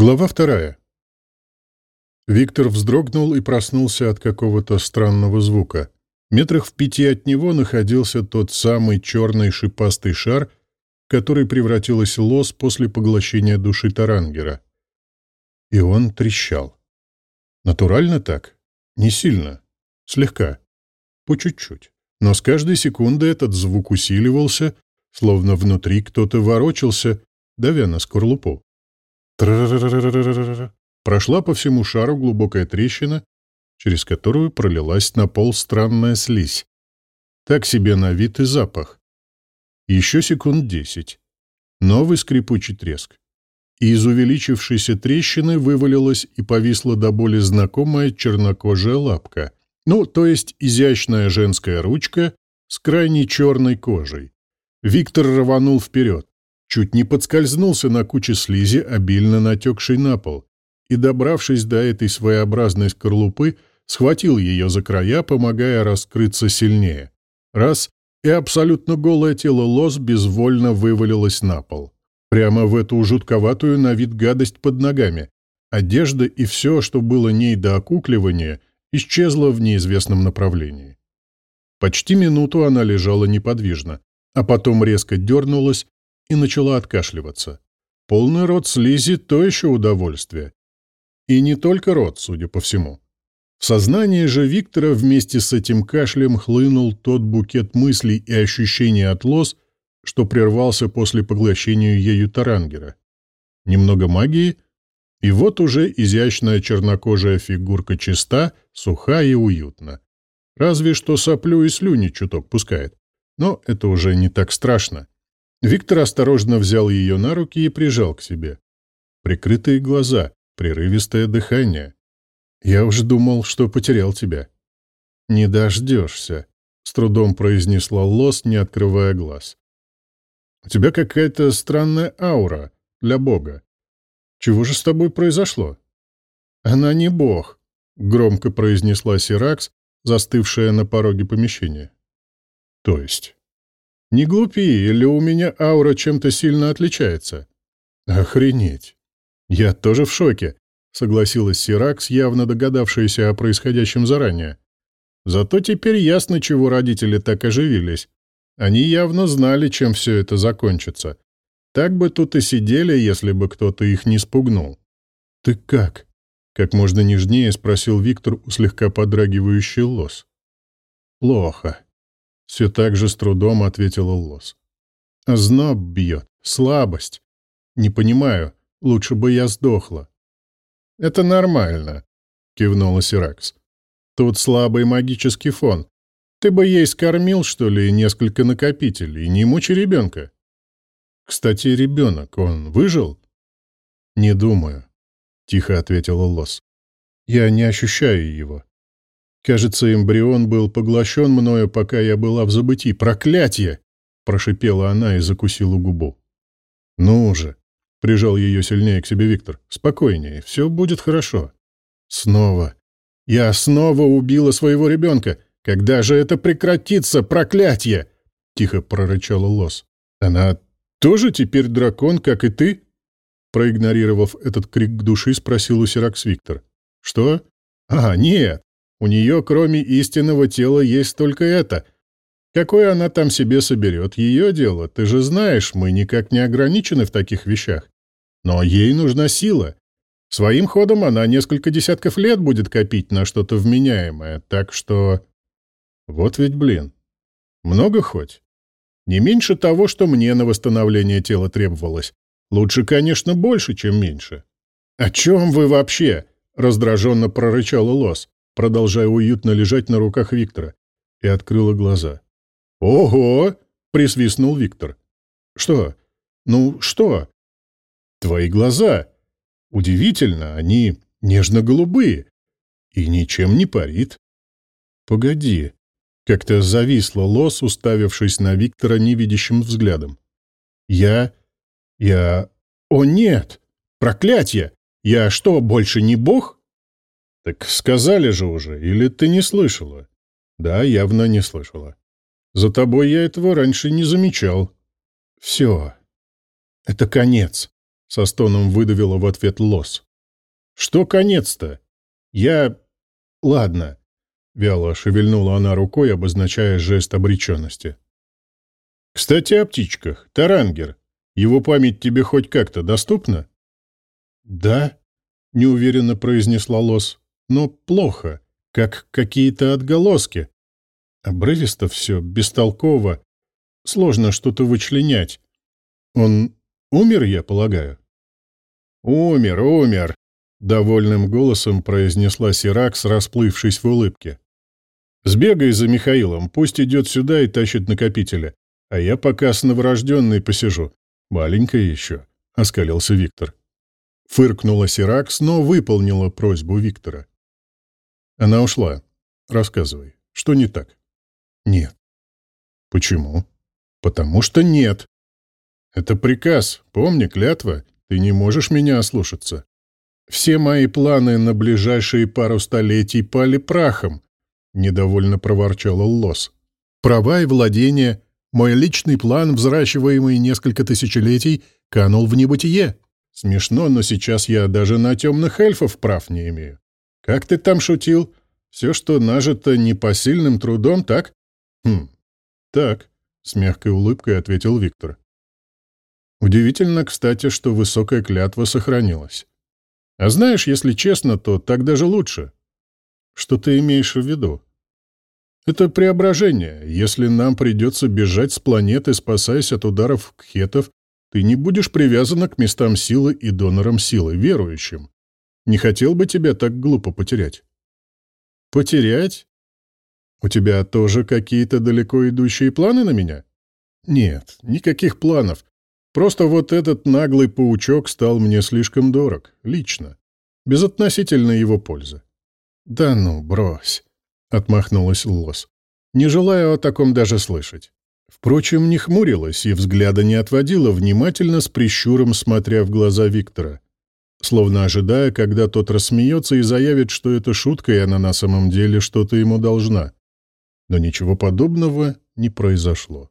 Глава вторая. Виктор вздрогнул и проснулся от какого-то странного звука. Метрах в пяти от него находился тот самый черный шипастый шар, который превратилась лос после поглощения души Тарангера. И он трещал. Натурально так? Не сильно. Слегка. По чуть-чуть. Но с каждой секунды этот звук усиливался, словно внутри кто-то ворочался, давя на скорлупу. Прошла по всему шару глубокая трещина, через которую пролилась на пол странная слизь. Так себе на вид и запах. Еще секунд десять. Новый скрипучий треск. И из увеличившейся трещины вывалилась и повисла до боли знакомая чернокожая лапка. Ну, то есть изящная женская ручка с крайне черной кожей. Виктор рванул вперед чуть не подскользнулся на куче слизи, обильно натекшей на пол, и, добравшись до этой своеобразной скорлупы, схватил ее за края, помогая раскрыться сильнее. Раз — и абсолютно голое тело лос безвольно вывалилось на пол. Прямо в эту жутковатую на вид гадость под ногами. Одежда и все, что было ней до окукливания, исчезло в неизвестном направлении. Почти минуту она лежала неподвижно, а потом резко дернулась и начала откашливаться. Полный рот слизи — то еще удовольствие. И не только рот, судя по всему. В сознании же Виктора вместе с этим кашлем хлынул тот букет мыслей и ощущений от лос, что прервался после поглощения ею Тарангера. Немного магии, и вот уже изящная чернокожая фигурка чиста, суха и уютна. Разве что соплю и слюни чуток пускает. Но это уже не так страшно. Виктор осторожно взял ее на руки и прижал к себе. Прикрытые глаза, прерывистое дыхание. «Я уж думал, что потерял тебя». «Не дождешься», — с трудом произнесла Лос, не открывая глаз. «У тебя какая-то странная аура для Бога. Чего же с тобой произошло?» «Она не Бог», — громко произнесла Сиракс, застывшая на пороге помещения. «То есть?» Не глупи, или у меня аура чем-то сильно отличается? Охренеть. Я тоже в шоке, согласилась Сиракс, явно догадавшаяся о происходящем заранее. Зато теперь ясно, чего родители так оживились. Они явно знали, чем все это закончится. Так бы тут и сидели, если бы кто-то их не спугнул. «Ты как?» — как можно нежнее спросил Виктор у слегка подрагивающий лос. «Плохо», все так же с трудом ответила Лос. Зноб бьет. Слабость. Не понимаю. Лучше бы я сдохла. Это нормально, кивнула Сиракс. Тут слабый магический фон. Ты бы ей скормил, что ли, несколько накопителей, не мучи ребенка. Кстати, ребенок, он выжил? Не думаю, тихо ответила Лос. Я не ощущаю его. Кажется, эмбрион был поглощен мною, пока я была в забытии. Проклятье! Прошипела она и закусила губу. Ну же! Прижал ее сильнее к себе Виктор. Спокойнее, все будет хорошо. Снова. Я снова убила своего ребенка. Когда же это прекратится, проклятье? Тихо прорычала Лос. Она тоже теперь дракон, как и ты? Проигнорировав этот крик души, спросил у Сиракс Виктор. Что? А, нет. У нее, кроме истинного тела, есть только это. Какое она там себе соберет, ее дело. Ты же знаешь, мы никак не ограничены в таких вещах. Но ей нужна сила. Своим ходом она несколько десятков лет будет копить на что-то вменяемое, так что... Вот ведь, блин. Много хоть? Не меньше того, что мне на восстановление тела требовалось. Лучше, конечно, больше, чем меньше. «О чем вы вообще?» — раздраженно прорычал Лос продолжая уютно лежать на руках Виктора, и открыла глаза. «Ого!» — присвистнул Виктор. «Что? Ну, что?» «Твои глаза. Удивительно, они нежно-голубые и ничем не парит». «Погоди», — как-то зависла Лос, уставившись на Виктора невидящим взглядом. «Я... я... О, нет! Проклятье! Я что, больше не бог?» Так сказали же уже, или ты не слышала? Да, явно не слышала. За тобой я этого раньше не замечал. Все. Это конец. со стоном выдавила в ответ Лос. «Что конец-то? Я... Ладно». Вяло шевельнула она рукой, обозначая жест обреченности. «Кстати, о птичках. Тарангер. Его память тебе хоть как-то доступна?» «Да», — неуверенно произнесла Лос. «Но плохо, как какие-то отголоски. Обрывисто все, бестолково. Сложно что-то вычленять. Он умер, я полагаю?» «Умер, умер», — довольным голосом произнесла Сиракс, расплывшись в улыбке. «Сбегай за Михаилом, пусть идет сюда и тащит накопители, а я пока с новорожденной посижу. Маленькая еще», — оскалился Виктор. Фыркнула Сиракс, но выполнила просьбу Виктора. Она ушла. Рассказывай, что не так? Нет. Почему? Потому что нет. Это приказ, помни, клятва. Ты не можешь меня ослушаться. Все мои планы на ближайшие пару столетий пали прахом, недовольно проворчал Лос. Права и владения, мой личный план, взращиваемый несколько тысячелетий, канул в небытие. Смешно, но сейчас я даже на темных эльфов прав не имею. Как ты там шутил? Все, что нажито непосильным трудом, так? Хм, так, с мягкой улыбкой ответил Виктор. Удивительно, кстати, что высокая клятва сохранилась. А знаешь, если честно, то так даже лучше. Что ты имеешь в виду? Это преображение. Если нам придется бежать с планеты, спасаясь от ударов кхетов, ты не будешь привязана к местам силы и донорам силы, верующим. Не хотел бы тебя так глупо потерять. Потерять? У тебя тоже какие-то далеко идущие планы на меня? Нет, никаких планов. Просто вот этот наглый паучок стал мне слишком дорог, лично, безотносительно его пользы. Да ну, брось, отмахнулась Лос. Не желаю о таком даже слышать. Впрочем, не хмурилась и взгляда не отводила, внимательно с прищуром смотря в глаза Виктора. Словно ожидая, когда тот рассмеется и заявит, что это шутка, и она на самом деле что-то ему должна. Но ничего подобного не произошло.